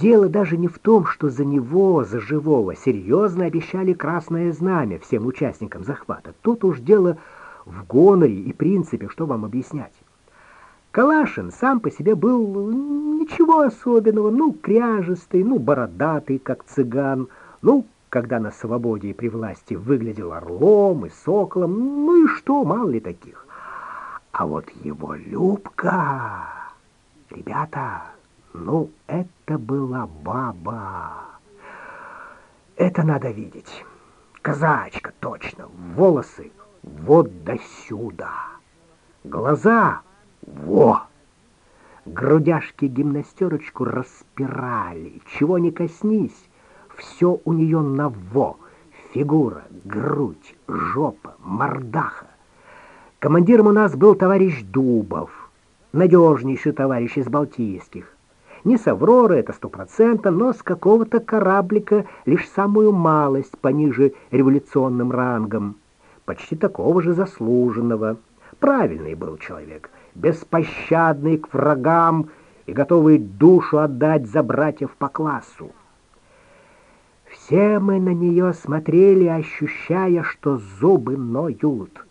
Дело даже не в том, что за него, за живого, серьезно обещали красное знамя всем участникам захвата. Тут уж дело в гоноре и принципе, что вам объяснять. Калашин сам по себе был ничего особенного, ну, кряжистый, ну, бородатый, как цыган, ну, когда на свободе и при власти выглядел орлом и соколом, ну и что, мало ли таких. А вот его Любка, ребята, ну, это была баба. Это надо видеть. Казачка, точно, волосы вот до сюда. Глаза во! Грудяшки гимнастерочку распирали. Чего не коснись, все у нее на во. Фигура, грудь, жопа, мордаха. Командиром у нас был товарищ Дубов, надежнейший товарищ из Балтийских. Не с Авроры, это стопроцентно, но с какого-то кораблика лишь самую малость пониже революционным рангом. Почти такого же заслуженного. Правильный был человек, беспощадный к врагам и готовый душу отдать за братьев по классу. Все мы на нее смотрели, ощущая, что зубы ноют.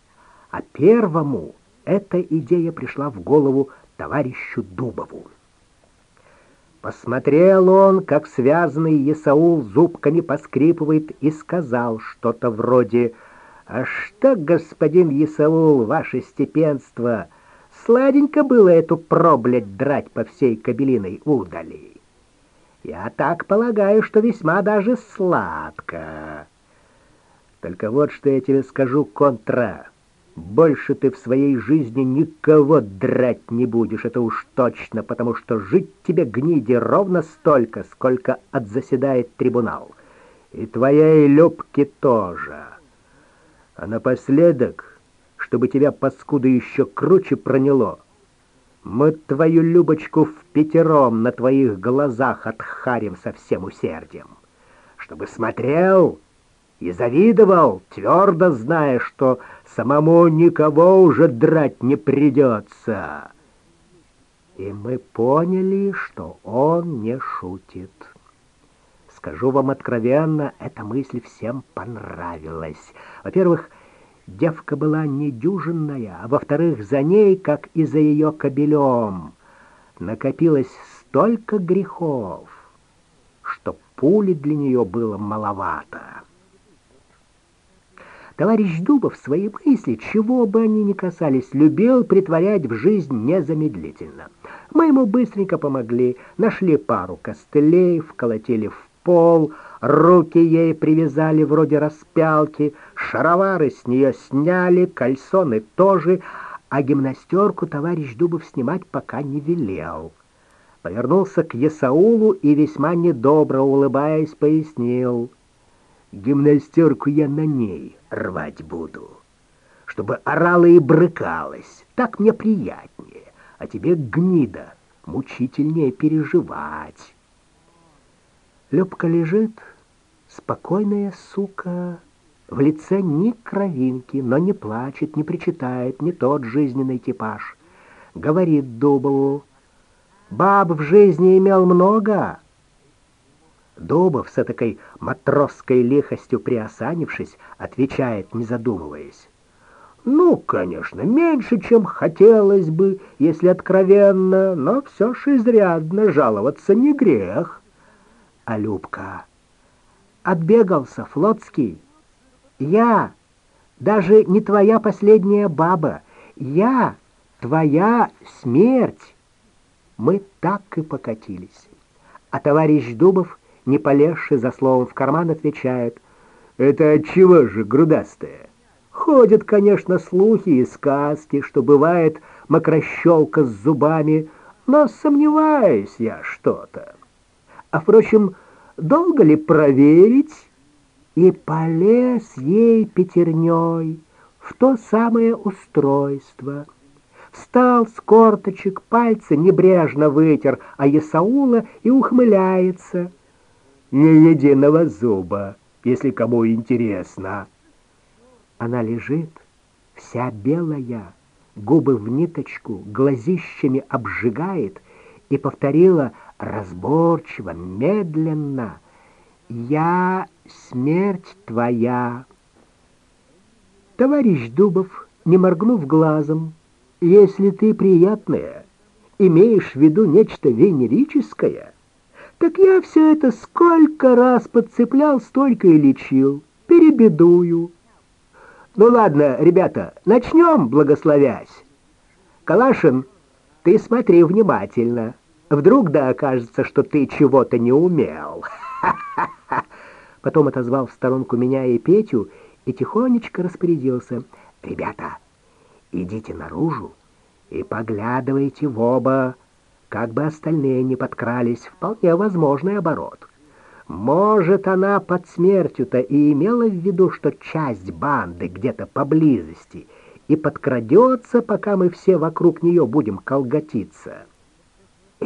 А первому эта идея пришла в голову товарищу Дубову. Посмотрел он, как связанный Исаул зубками поскрипывает, и сказал что-то вроде «А что, господин Исаул, ваше степенство, сладенько было эту проблять драть по всей кабелиной удали?» Я так полагаю, что весьма даже сладко. Только вот что я тебе скажу, контра. Больше ты в своей жизни никого драть не будешь, это уж точно, потому что жить тебе гниди ровно столько, сколько отзаседает трибунал. И твоей Любки тоже. А напоследок, чтобы тебя, паскуда, еще круче проняло, мы твою Любочку в пятером на твоих глазах отхарим со всем усердием, чтобы смотрел и завидовал, твердо зная, что самому никого уже драть не придется. И мы поняли, что он не шутит. Скажу вам откровенно, эта мысль всем понравилась. Во-первых, Девка была недюжинная, а во-вторых, за ней, как и за ее кобелем, накопилось столько грехов, что пули для нее было маловато. Товарищ Дубов свои мысли, чего бы они ни касались, любил притворять в жизнь незамедлительно. Мы ему быстренько помогли, нашли пару костылей, вколотили в пол, руки ей привязали вроде распялки, шаровары с нее сняли, кальсоны тоже, а гимнастерку товарищ Дубов снимать пока не велел. Повернулся к Есаулу и весьма недобро улыбаясь пояснил. Гимнастерку я на ней рвать буду, чтобы орала и брыкалась, так мне приятнее, а тебе, гнида, мучительнее переживать. Любка лежит, спокойная сука, в лице ни кровинки, но не плачет, не причитает, не тот жизненный типаж. Говорит Дубову, баб в жизни имел много. Дубов с такой матросской лихостью приосанившись, отвечает, не задумываясь. Ну, конечно, меньше, чем хотелось бы, если откровенно, но все ж изрядно жаловаться не грех а Любка. Отбегался, Флотский. Я даже не твоя последняя баба. Я твоя смерть. Мы так и покатились. А товарищ Дубов, не полезший за словом в карман, отвечает. Это от чего же, грудастая? Ходят, конечно, слухи и сказки, что бывает мокрощелка с зубами, но сомневаюсь я что-то. А, впрочем, долго ли проверить? И полез ей пятерней в то самое устройство. Встал с корточек, пальцы небрежно вытер, а Исаула и ухмыляется. Ни единого зуба, если кому интересно. Она лежит, вся белая, губы в ниточку, глазищами обжигает — и повторила разборчиво, медленно. «Я смерть твоя». Товарищ Дубов, не моргнув глазом, если ты приятная, имеешь в виду нечто венерическое, так я все это сколько раз подцеплял, столько и лечил. Перебедую. Ну ладно, ребята, начнем, благословясь. Калашин, ты смотри внимательно. Вдруг да окажется, что ты чего-то не умел. Потом отозвал в сторонку меня и Петю и тихонечко распорядился. Ребята, идите наружу и поглядывайте в оба, как бы остальные не подкрались, вполне возможный оборот. Может, она под смертью-то и имела в виду, что часть банды где-то поблизости и подкрадется, пока мы все вокруг нее будем колготиться».